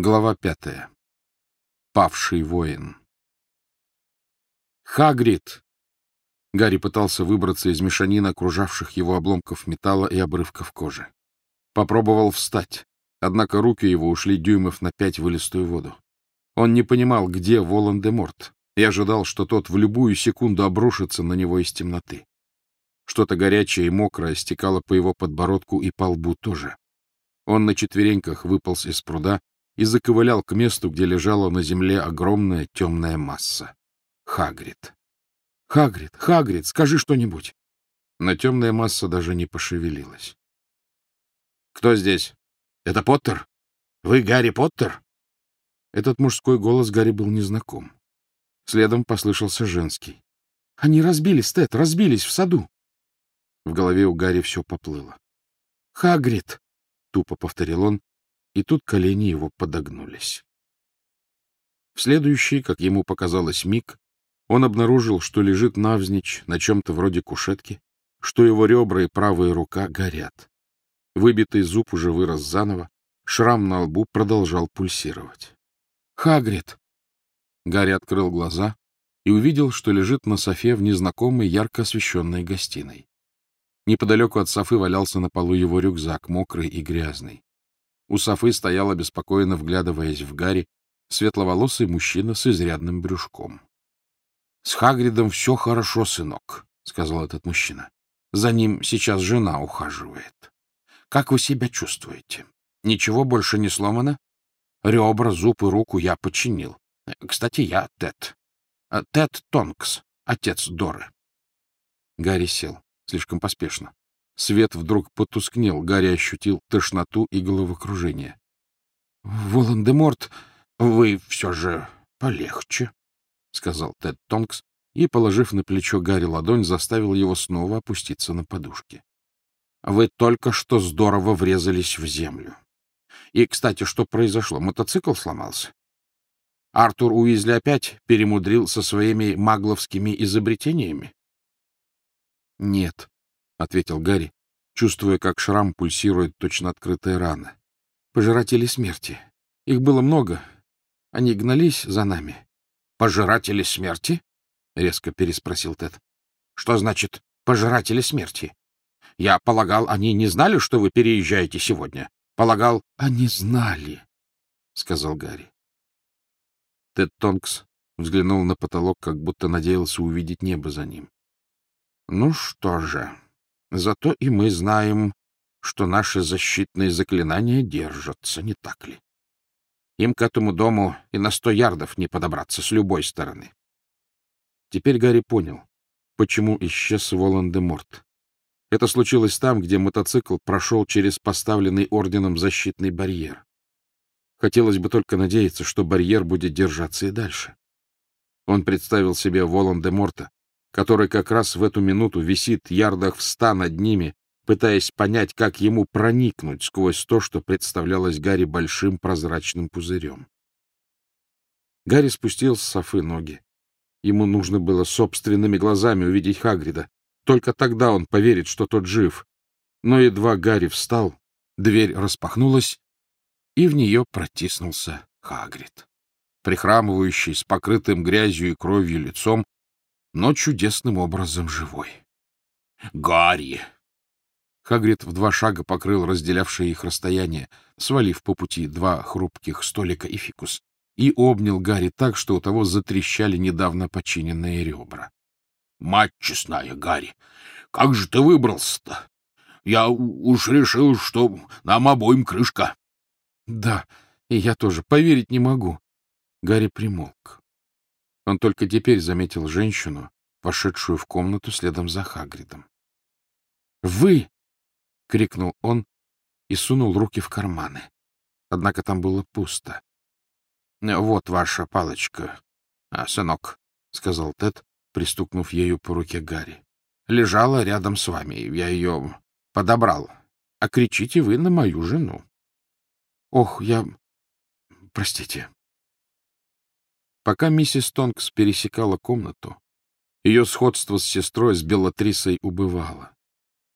Глава пятая. Павший воин. Хагрид! Гарри пытался выбраться из мешанины окружавших его обломков металла и обрывков кожи. Попробовал встать, однако руки его ушли дюймов на пять в листую воду. Он не понимал, где Волан-де-Морт, и ожидал, что тот в любую секунду обрушится на него из темноты. Что-то горячее и мокрое стекало по его подбородку и по лбу тоже. Он на четвереньках выполз из пруда и заковылял к месту, где лежала на земле огромная темная масса. Хагрид. «Хагрид! Хагрид! Скажи что-нибудь!» Но темная масса даже не пошевелилась. «Кто здесь? Это Поттер? Вы Гарри Поттер?» Этот мужской голос Гарри был незнаком. Следом послышался женский. «Они разбились, Тед, разбились в саду!» В голове у Гарри все поплыло. «Хагрид!» — тупо повторил он, и тут колени его подогнулись. В следующий, как ему показалось, миг он обнаружил, что лежит навзничь на чем-то вроде кушетки, что его ребра и правая рука горят. Выбитый зуб уже вырос заново, шрам на лбу продолжал пульсировать. «Хагрид!» Гарри открыл глаза и увидел, что лежит на софе в незнакомой ярко освещенной гостиной. Неподалеку от софы валялся на полу его рюкзак, мокрый и грязный. У Софы стоял, обеспокоенно вглядываясь в Гарри, светловолосый мужчина с изрядным брюшком. — С Хагридом все хорошо, сынок, — сказал этот мужчина. — За ним сейчас жена ухаживает. Как вы себя чувствуете? Ничего больше не сломано? Ребра, зуб и руку я починил. Кстати, я Тед. Тед Тонкс, отец Доры. Гарри сел, слишком поспешно. Свет вдруг потускнел, Гарри ощутил тошноту и головокружение. — Волан-де-Морт, вы все же полегче, — сказал Тед Тонкс и, положив на плечо Гарри ладонь, заставил его снова опуститься на подушки. — Вы только что здорово врезались в землю. И, кстати, что произошло? Мотоцикл сломался? Артур Уизли опять перемудрил со своими магловскими изобретениями? — Нет, — ответил Гарри, чувствуя, как шрам пульсирует точно открытая рана. — Пожиратели смерти. Их было много. Они гнались за нами. — Пожиратели смерти? — резко переспросил Тед. — Что значит «пожиратели смерти»? Я полагал, они не знали, что вы переезжаете сегодня. Полагал... — Они знали, — сказал Гарри. Тед Тонкс взглянул на потолок, как будто надеялся увидеть небо за ним. — Ну что же, Зато и мы знаем, что наши защитные заклинания держатся, не так ли? Им к этому дому и на сто ярдов не подобраться с любой стороны. Теперь Гарри понял, почему исчез Волан-де-Морт. Это случилось там, где мотоцикл прошел через поставленный орденом защитный барьер. Хотелось бы только надеяться, что барьер будет держаться и дальше. Он представил себе Волан-де-Морта, который как раз в эту минуту висит ярдах в ста над ними, пытаясь понять, как ему проникнуть сквозь то, что представлялось Гарри большим прозрачным пузырем. Гарри спустил с Софы ноги. Ему нужно было собственными глазами увидеть Хагрида. Только тогда он поверит, что тот жив. Но едва Гарри встал, дверь распахнулась, и в нее протиснулся Хагрид. Прихрамывающий, с покрытым грязью и кровью лицом, но чудесным образом живой. «Гарри!» Хагрид в два шага покрыл разделявшее их расстояние, свалив по пути два хрупких столика и фикус, и обнял Гарри так, что у того затрещали недавно починенные ребра. — Мать честная, Гарри, как же ты выбрался-то? Я уж решил, что нам обоим крышка. — Да, и я тоже, поверить не могу. Гарри примолк. Он только теперь заметил женщину, вошедшую в комнату следом за Хагридом. «Вы!» — крикнул он и сунул руки в карманы. Однако там было пусто. «Вот ваша палочка, а, сынок», — сказал Тед, пристукнув ею по руке Гарри. «Лежала рядом с вами, я ее подобрал. А кричите вы на мою жену». «Ох, я... Простите». Пока миссис Тонкс пересекала комнату, ее сходство с сестрой с Белатрисой убывало.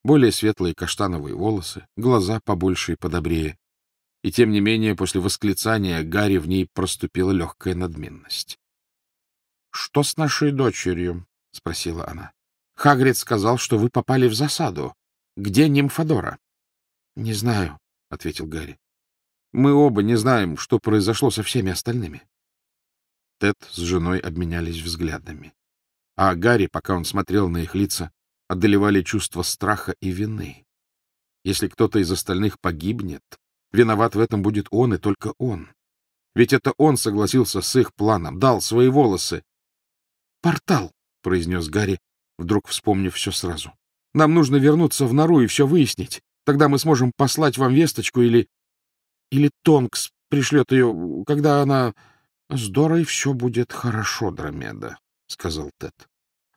Более светлые каштановые волосы, глаза побольше и подобрее. и тем не менее после восклицания Гарри в ней проступила легкая надменность. — Что с нашей дочерью? — спросила она. — Хагрид сказал, что вы попали в засаду. Где Нимфодора? — Не знаю, — ответил Гарри. — Мы оба не знаем, что произошло со всеми остальными. Тед с женой обменялись взглядами. А Гарри, пока он смотрел на их лица, одолевали чувство страха и вины. Если кто-то из остальных погибнет, виноват в этом будет он и только он. Ведь это он согласился с их планом, дал свои волосы. «Портал!» — произнес Гарри, вдруг вспомнив все сразу. «Нам нужно вернуться в нору и все выяснить. Тогда мы сможем послать вам весточку или... Или Тонкс пришлет ее, когда она... С Дорой все будет хорошо, Дромеда», — сказал Тед.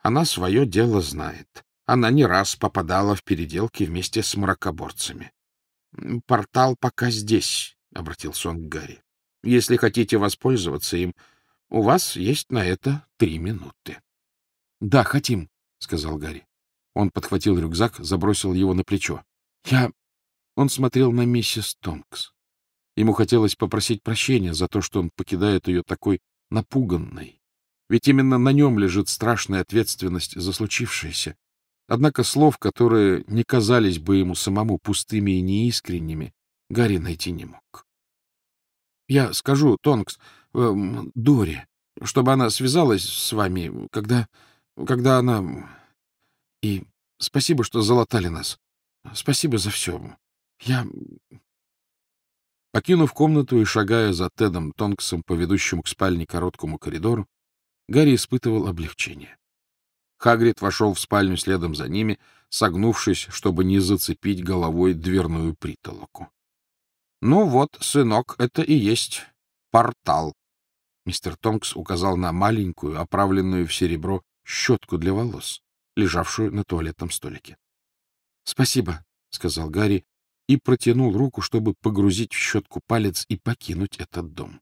«Она свое дело знает. Она не раз попадала в переделки вместе с мракоборцами. — Портал пока здесь, — обратился он к Гарри. — Если хотите воспользоваться им, у вас есть на это три минуты. — Да, хотим, — сказал Гарри. Он подхватил рюкзак, забросил его на плечо. — Я... Он смотрел на миссис Тонкс. Ему хотелось попросить прощения за то, что он покидает ее такой напуганной. Ведь именно на нем лежит страшная ответственность за случившееся. Однако слов, которые не казались бы ему самому пустыми и неискренними, Гарри найти не мог. — Я скажу, Тонкс, э, Доре, чтобы она связалась с вами, когда... когда она... И спасибо, что залатали нас. Спасибо за все. Я... Покинув комнату и шагая за Тедом Тонксом по ведущему к спальне короткому коридору, Гарри испытывал облегчение. Хагрид вошел в спальню следом за ними, согнувшись, чтобы не зацепить головой дверную притолоку. — Ну вот, сынок, это и есть портал. Мистер Тонкс указал на маленькую, оправленную в серебро, щетку для волос, лежавшую на туалетном столике. — Спасибо, — сказал Гарри и протянул руку, чтобы погрузить в щетку палец и покинуть этот дом.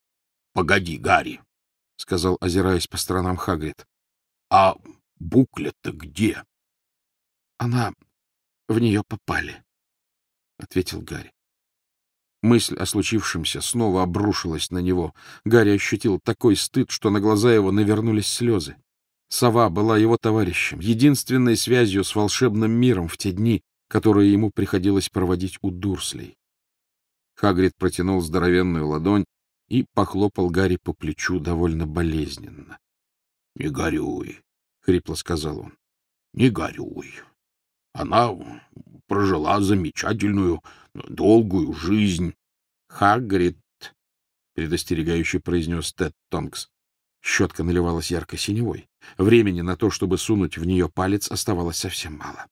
— Погоди, Гарри, — сказал, озираясь по сторонам Хагрид. — А буклет-то где? — Она... в нее попали, — ответил Гарри. Мысль о случившемся снова обрушилась на него. Гарри ощутил такой стыд, что на глаза его навернулись слезы. Сова была его товарищем, единственной связью с волшебным миром в те дни, которые ему приходилось проводить у Дурслей. Хагрид протянул здоровенную ладонь и похлопал Гарри по плечу довольно болезненно. — Не горюй, — хрипло сказал он. — Не горюй. Она прожила замечательную, долгую жизнь. — Хагрид, — предостерегающе произнес Тед Тонкс. Щетка наливалась ярко-синевой. Времени на то, чтобы сунуть в нее палец, оставалось совсем мало.